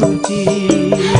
土地。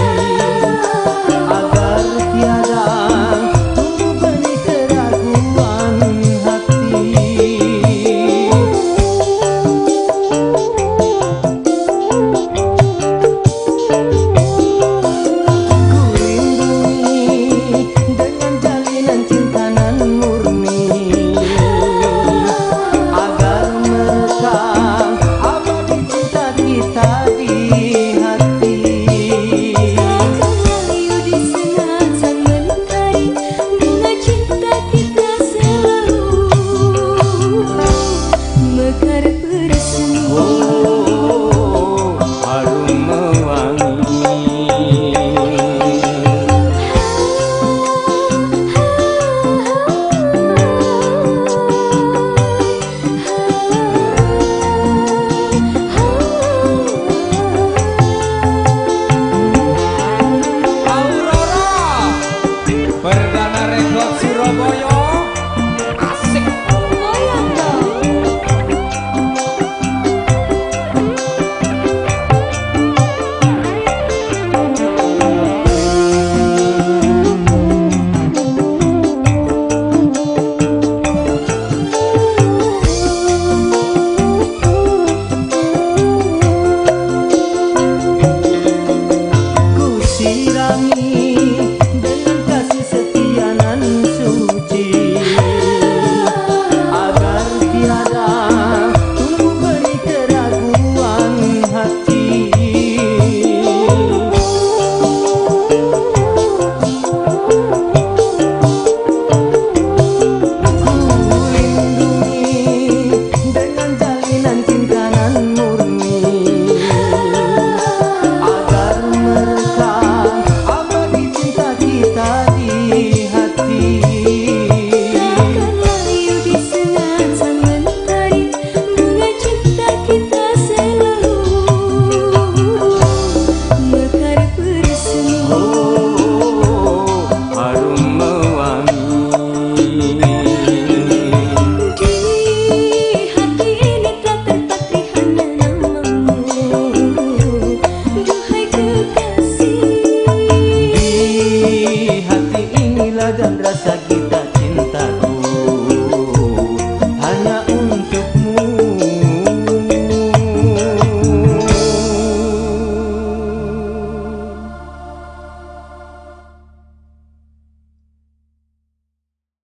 amor.